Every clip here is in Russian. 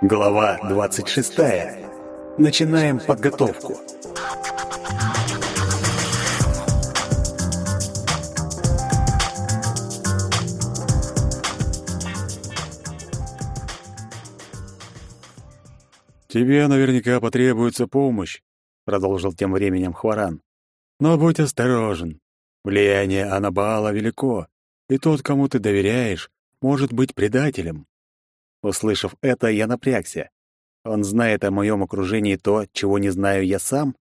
Глава 26. Начинаем подготовку. «Тебе наверняка потребуется помощь», — продолжил тем временем Хваран. «Но будь осторожен. Влияние Анабаала велико, и тот, кому ты доверяешь, может быть предателем». Услышав это, я напрягся. Он знает о моем окружении то, чего не знаю я сам?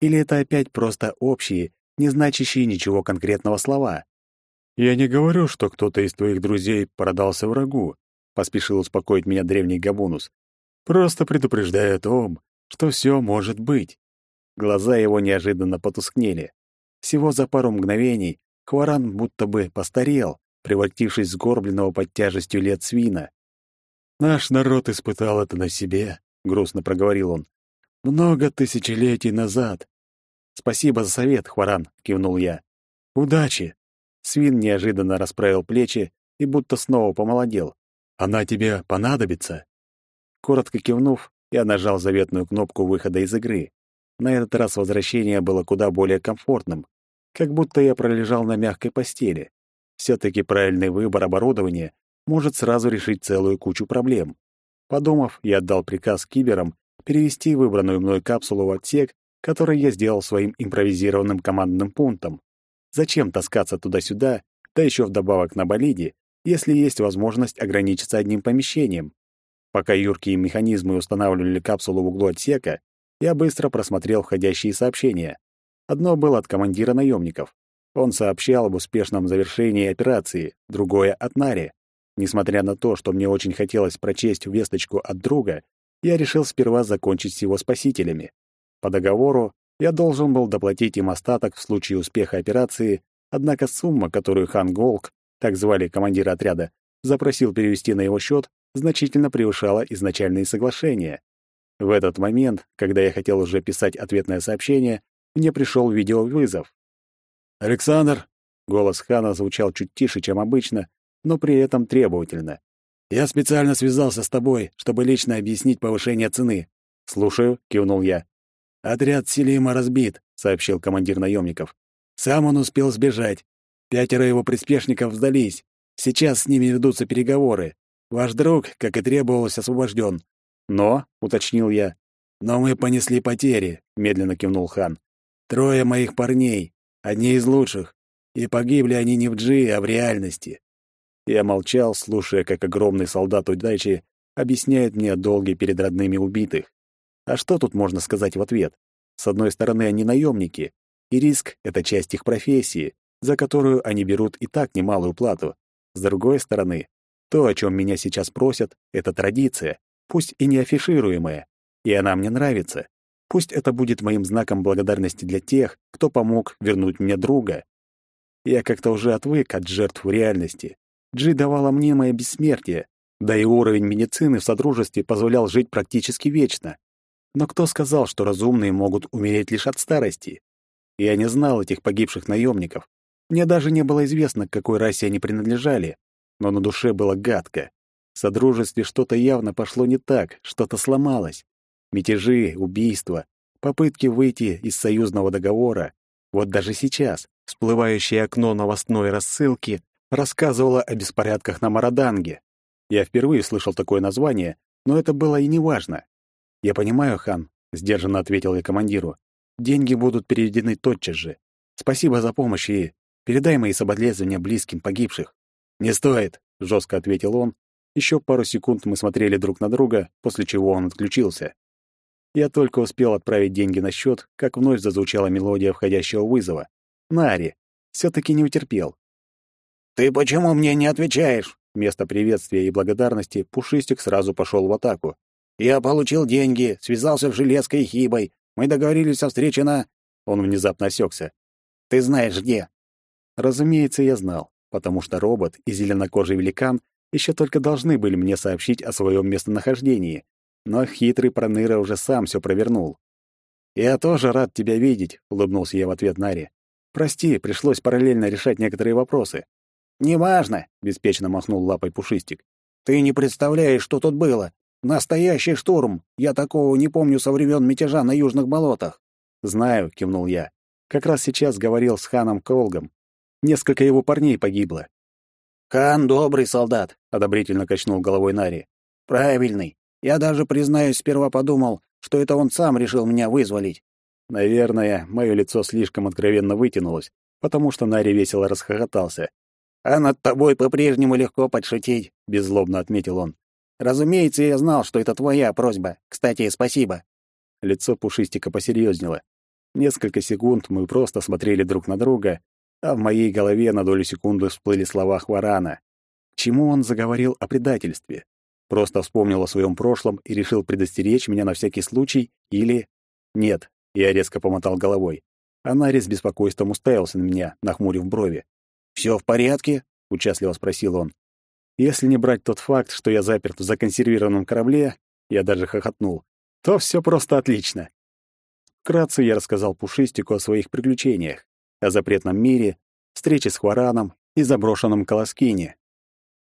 Или это опять просто общие, не значащие ничего конкретного слова? «Я не говорю, что кто-то из твоих друзей продался врагу», — поспешил успокоить меня древний Габунус. Просто предупреждаю о том, что все может быть. Глаза его неожиданно потускнели. Всего за пару мгновений Хваран будто бы постарел, превратившись в сгорбленного под тяжестью лет свина. «Наш народ испытал это на себе», — грустно проговорил он. «Много тысячелетий назад». «Спасибо за совет, Хваран», — кивнул я. «Удачи!» Свин неожиданно расправил плечи и будто снова помолодел. «Она тебе понадобится?» Коротко кивнув, я нажал заветную кнопку выхода из игры. На этот раз возвращение было куда более комфортным, как будто я пролежал на мягкой постели. Все-таки правильный выбор оборудования может сразу решить целую кучу проблем. Подумав, я отдал приказ киберам перевести выбранную мной капсулу в отсек, который я сделал своим импровизированным командным пунктом. Зачем таскаться туда-сюда, да еще вдобавок на болиде, если есть возможность ограничиться одним помещением? Пока юркие механизмы устанавливали капсулу в углу отсека, я быстро просмотрел входящие сообщения. Одно было от командира наемников. Он сообщал об успешном завершении операции, другое — от Нари. Несмотря на то, что мне очень хотелось прочесть весточку от друга, я решил сперва закончить с его спасителями. По договору я должен был доплатить им остаток в случае успеха операции, однако сумма, которую Хан Голк, так звали командира отряда, запросил перевести на его счет, значительно превышала изначальные соглашения. В этот момент, когда я хотел уже писать ответное сообщение, мне пришел видеовызов. «Александр!» — голос Хана звучал чуть тише, чем обычно, но при этом требовательно. «Я специально связался с тобой, чтобы лично объяснить повышение цены». «Слушаю», — кивнул я. «Отряд Селима разбит», — сообщил командир наемников. «Сам он успел сбежать. Пятеро его приспешников сдались. Сейчас с ними ведутся переговоры. Ваш друг, как и требовалось, освобожден. Но, — уточнил я, — но мы понесли потери, — медленно кивнул хан. Трое моих парней, одни из лучших, и погибли они не в Джи, а в реальности. Я молчал, слушая, как огромный солдат удачи объясняет мне о долге перед родными убитых. А что тут можно сказать в ответ? С одной стороны, они наемники, и риск — это часть их профессии, за которую они берут и так немалую плату. С другой стороны, то, о чем меня сейчас просят, это традиция, пусть и не афишируемая, и она мне нравится. Пусть это будет моим знаком благодарности для тех, кто помог вернуть мне друга. Я как-то уже отвык от жертв в реальности. Джи давала мне мое бессмертие, да и уровень медицины в Содружестве позволял жить практически вечно. Но кто сказал, что разумные могут умереть лишь от старости? Я не знал этих погибших наемников. Мне даже не было известно, к какой расе они принадлежали но на душе было гадко. В Содружестве что-то явно пошло не так, что-то сломалось. Мятежи, убийства, попытки выйти из союзного договора. Вот даже сейчас всплывающее окно новостной рассылки рассказывало о беспорядках на Мараданге. Я впервые слышал такое название, но это было и не важно. «Я понимаю, хан», — сдержанно ответил я командиру. «Деньги будут переведены тотчас же. Спасибо за помощь и передай мои соболезнования близким погибших». «Не стоит», — жестко ответил он. Еще пару секунд мы смотрели друг на друга, после чего он отключился. Я только успел отправить деньги на счет, как вновь зазвучала мелодия входящего вызова. Нари. Все-таки не утерпел. «Ты почему мне не отвечаешь?» Вместо приветствия и благодарности Пушистик сразу пошел в атаку. «Я получил деньги, связался с Железкой и Хибой. Мы договорились о встрече на...» Он внезапно осекся. «Ты знаешь где?» Разумеется, я знал потому что робот и зеленокожий великан еще только должны были мне сообщить о своем местонахождении. Но хитрый проныра уже сам все провернул. «Я тоже рад тебя видеть», — улыбнулся я в ответ Наре. «Прости, пришлось параллельно решать некоторые вопросы». «Неважно», — беспечно махнул лапой Пушистик. «Ты не представляешь, что тут было. Настоящий штурм! Я такого не помню со времен мятежа на южных болотах!» «Знаю», — кивнул я. «Как раз сейчас говорил с ханом Колгом. Несколько его парней погибло». «Хан добрый солдат», — одобрительно качнул головой Нари. «Правильный. Я даже, признаюсь, сперва подумал, что это он сам решил меня вызволить». Наверное, мое лицо слишком откровенно вытянулось, потому что Нари весело расхохотался. «А над тобой по-прежнему легко подшутить», — беззлобно отметил он. «Разумеется, я знал, что это твоя просьба. Кстати, спасибо». Лицо Пушистика посерьезнело. Несколько секунд мы просто смотрели друг на друга, а в моей голове на долю секунды всплыли слова Хварана. К чему он заговорил о предательстве? Просто вспомнил о своем прошлом и решил предостеречь меня на всякий случай или... Нет, я резко помотал головой. Анари с беспокойством уставился на меня, нахмурив брови. «Все в порядке?» — участливо спросил он. Если не брать тот факт, что я заперт в законсервированном корабле, я даже хохотнул, то все просто отлично. Вкратце я рассказал Пушистику о своих приключениях, о запретном мире, встрече с Хвараном и заброшенном Колоскине.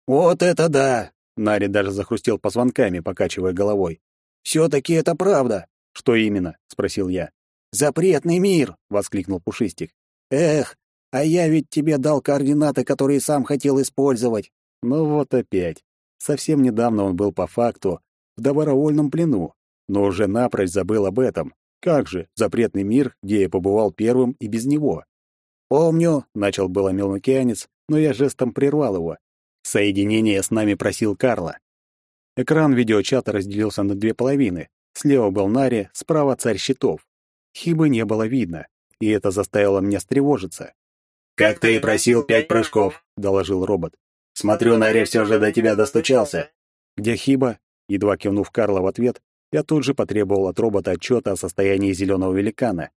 «Вот это да!» — Нари даже захрустел позвонками, покачивая головой. «Все-таки это правда!» «Что именно?» — спросил я. «Запретный мир!» — воскликнул Пушистик. «Эх, а я ведь тебе дал координаты, которые сам хотел использовать. Ну вот опять. Совсем недавно он был по факту в добровольном плену, но уже напрочь забыл об этом. Как же, запретный мир, где я побывал первым и без него. «Помню», — начал было мелнокеанец, но я жестом прервал его. Соединение с нами просил Карла. Экран видеочата разделился на две половины. Слева был Нари, справа царь щитов. Хибы не было видно, и это заставило меня встревожиться. «Как ты и просил, пять прыжков», — доложил робот. «Смотрю, Нари все же до тебя достучался». «Где Хиба?» Едва кивнув Карла в ответ, я тут же потребовал от робота отчета о состоянии зеленого великана.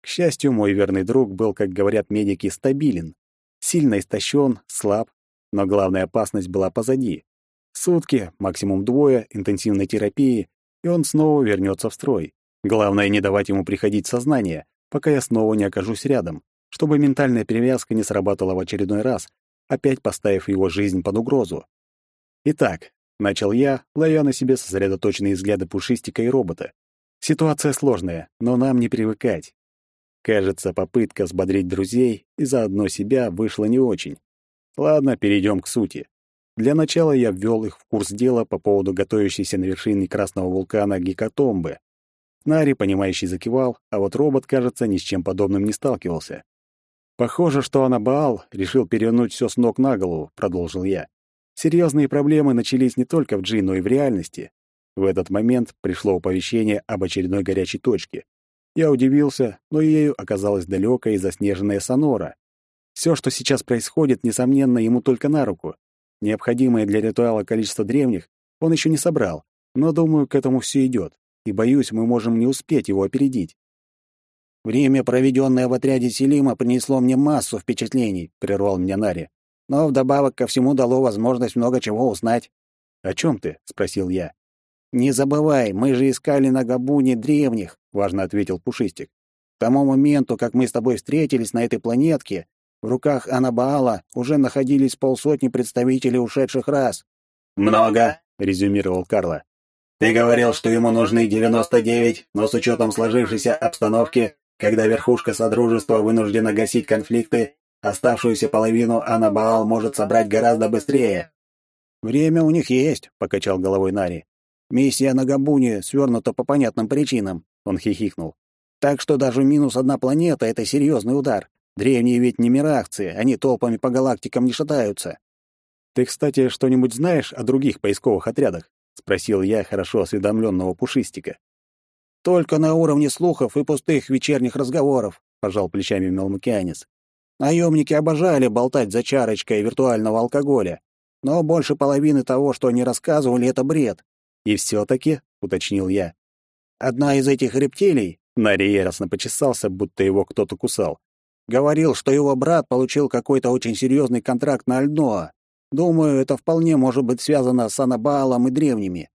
К счастью, мой верный друг был, как говорят медики, стабилен. Сильно истощен, слаб, но главная опасность была позади. Сутки, максимум двое, интенсивной терапии, и он снова вернется в строй. Главное, не давать ему приходить в сознание, пока я снова не окажусь рядом чтобы ментальная перевязка не сработала в очередной раз, опять поставив его жизнь под угрозу. Итак, начал я, ловя на себе сосредоточенные взгляды пушистика и робота. Ситуация сложная, но нам не привыкать. Кажется, попытка взбодрить друзей и заодно себя вышла не очень. Ладно, перейдем к сути. Для начала я ввел их в курс дела по поводу готовящейся на вершине красного вулкана гекатомбы. Нари, понимающий, закивал, а вот робот, кажется, ни с чем подобным не сталкивался. Похоже, что Анабаал решил перевернуть все с ног на голову, продолжил я. Серьезные проблемы начались не только в Джи, но и в реальности. В этот момент пришло оповещение об очередной горячей точке. Я удивился, но ею оказалась далекая и заснеженная Сонора. Все, что сейчас происходит, несомненно, ему только на руку. Необходимое для ритуала количество древних он еще не собрал, но, думаю, к этому все идет, и, боюсь, мы можем не успеть его опередить. Время, проведенное в отряде Селима, принесло мне массу впечатлений, прервал меня Нари. Но вдобавок ко всему дало возможность много чего узнать. О чем ты? спросил я. Не забывай, мы же искали на Габуне древних, важно ответил Пушистик. К тому моменту, как мы с тобой встретились на этой планетке, в руках Анабаала уже находились полсотни представителей ушедших рас. Много, резюмировал Карло. Ты говорил, что ему нужны 99, но с учетом сложившейся обстановки когда верхушка Содружества вынуждена гасить конфликты, оставшуюся половину Анабаал может собрать гораздо быстрее. «Время у них есть», — покачал головой Нари. «Миссия на Габуне свернута по понятным причинам», — он хихикнул. «Так что даже минус одна планета — это серьезный удар. Древние ведь не мирахцы, они толпами по галактикам не шатаются». «Ты, кстати, что-нибудь знаешь о других поисковых отрядах?» — спросил я хорошо осведомленного Пушистика. Только на уровне слухов и пустых вечерних разговоров, пожал плечами Мелмукианец. Наемники обожали болтать за чарочкой виртуального алкоголя, но больше половины того, что они рассказывали, это бред. И все-таки, уточнил я, одна из этих рептилий, Нари яростно почесался, будто его кто-то кусал, говорил, что его брат получил какой-то очень серьезный контракт на Альноа. Думаю, это вполне может быть связано с Анабаалом и древними.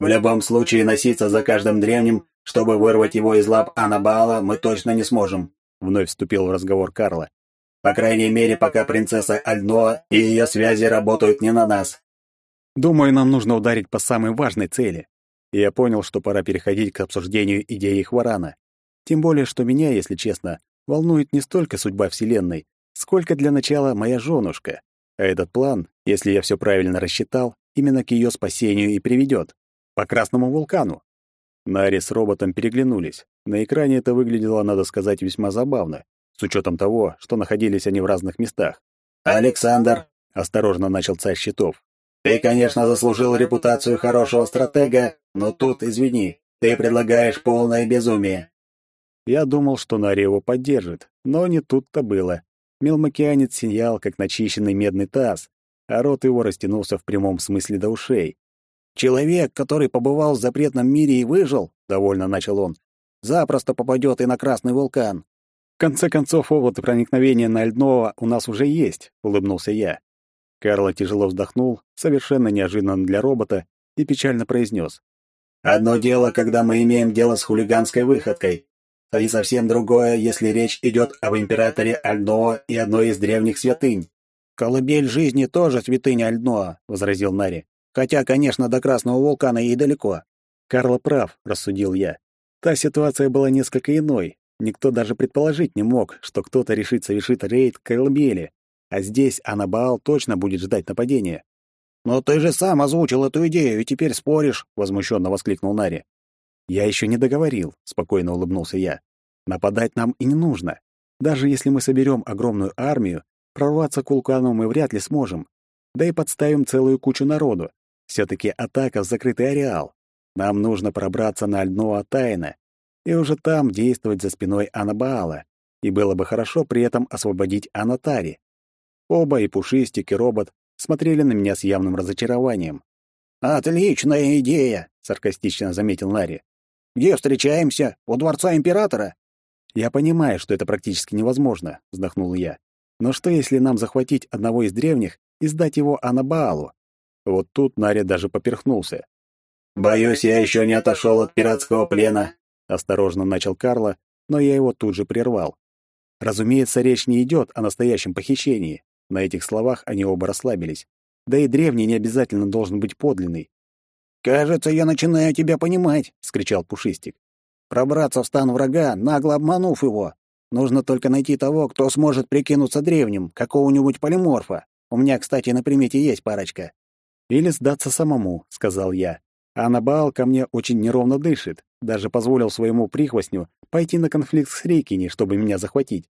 В любом случае носиться за каждым древним чтобы вырвать его из лап Анабаала, мы точно не сможем», — вновь вступил в разговор Карла. «По крайней мере, пока принцесса Альноа и ее связи работают не на нас». «Думаю, нам нужно ударить по самой важной цели», и я понял, что пора переходить к обсуждению идеи Хварана. Тем более, что меня, если честно, волнует не столько судьба Вселенной, сколько для начала моя женушка. А этот план, если я все правильно рассчитал, именно к ее спасению и приведет. По Красному вулкану. Нари с роботом переглянулись. На экране это выглядело, надо сказать, весьма забавно, с учетом того, что находились они в разных местах. «Александр», — осторожно начал царь щитов, «ты, конечно, заслужил репутацию хорошего стратега, но тут, извини, ты предлагаешь полное безумие». Я думал, что Нари его поддержит, но не тут-то было. Мелмокеанец сиял, как начищенный медный таз, а рот его растянулся в прямом смысле до ушей. «Человек, который побывал в запретном мире и выжил», — довольно начал он, — «запросто попадет и на Красный вулкан». «В конце концов, опыт проникновения на Льдного у нас уже есть», — улыбнулся я. Карло тяжело вздохнул, совершенно неожиданно для робота, и печально произнес. «Одно дело, когда мы имеем дело с хулиганской выходкой, и совсем другое, если речь идет об императоре Альноа и одной из древних святынь». «Колыбель жизни тоже святыня Альноа», — возразил Нари. «Хотя, конечно, до Красного вулкана ей далеко». «Карло прав», — рассудил я. Та ситуация была несколько иной. Никто даже предположить не мог, что кто-то решит совершить рейд к колыбели, а здесь Анабаал точно будет ждать нападения. «Но ты же сам озвучил эту идею и теперь споришь», — возмущенно воскликнул Нари. «Я еще не договорил», — спокойно улыбнулся я. «Нападать нам и не нужно. Даже если мы соберем огромную армию, прорваться к вулкану мы вряд ли сможем. Да и подставим целую кучу народу. Все-таки атака в закрытый ареал. Нам нужно пробраться на дно Атайна и уже там действовать за спиной Анабаала. И было бы хорошо при этом освободить Анатари. Оба, и Пушистик, и робот, смотрели на меня с явным разочарованием. «Отличная идея!» — саркастично заметил Нари. «Где встречаемся? У дворца императора?» «Я понимаю, что это практически невозможно», — вздохнул я. «Но что, если нам захватить одного из древних и сдать его Анабаалу?» Вот тут Нари даже поперхнулся. «Боюсь, я еще не отошел от пиратского плена», — осторожно начал Карло, но я его тут же прервал. Разумеется, речь не идет о настоящем похищении. На этих словах они оба расслабились. Да и древний не обязательно должен быть подлинный. «Кажется, я начинаю тебя понимать», — скричал Пушистик. «Пробраться в стан врага, нагло обманув его. Нужно только найти того, кто сможет прикинуться древним, какого-нибудь полиморфа. У меня, кстати, на примете есть парочка». «Или сдаться самому», — сказал я. А Набаал ко мне очень неровно дышит, даже позволил своему прихвостню пойти на конфликт с Рейкини, чтобы меня захватить.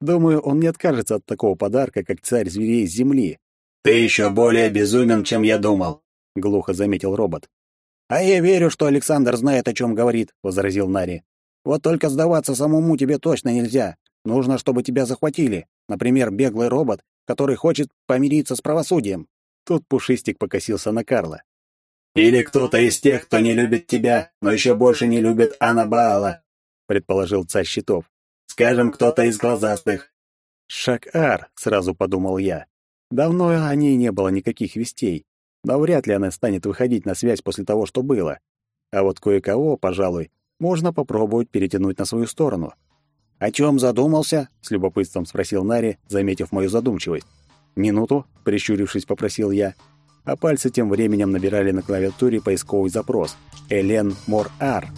Думаю, он не откажется от такого подарка, как царь зверей земли. «Ты еще более безумен, чем я думал», — глухо заметил робот. «А я верю, что Александр знает, о чем говорит», — возразил Нари. «Вот только сдаваться самому тебе точно нельзя. Нужно, чтобы тебя захватили. Например, беглый робот, который хочет помириться с правосудием». Тут Пушистик покосился на Карла. «Или кто-то из тех, кто не любит тебя, но еще больше не любит Анабаала», — предположил царь щитов. «Скажем, кто-то из глазастых». «Шак-Ар», — сразу подумал я. Давно о ней не было никаких вестей, но вряд ли она станет выходить на связь после того, что было. А вот кое-кого, пожалуй, можно попробовать перетянуть на свою сторону. «О чем задумался?» — с любопытством спросил Нари, заметив мою задумчивость. «Минуту», — прищурившись, попросил я а пальцы тем временем набирали на клавиатуре поисковый запрос «Элен Мор-Ар».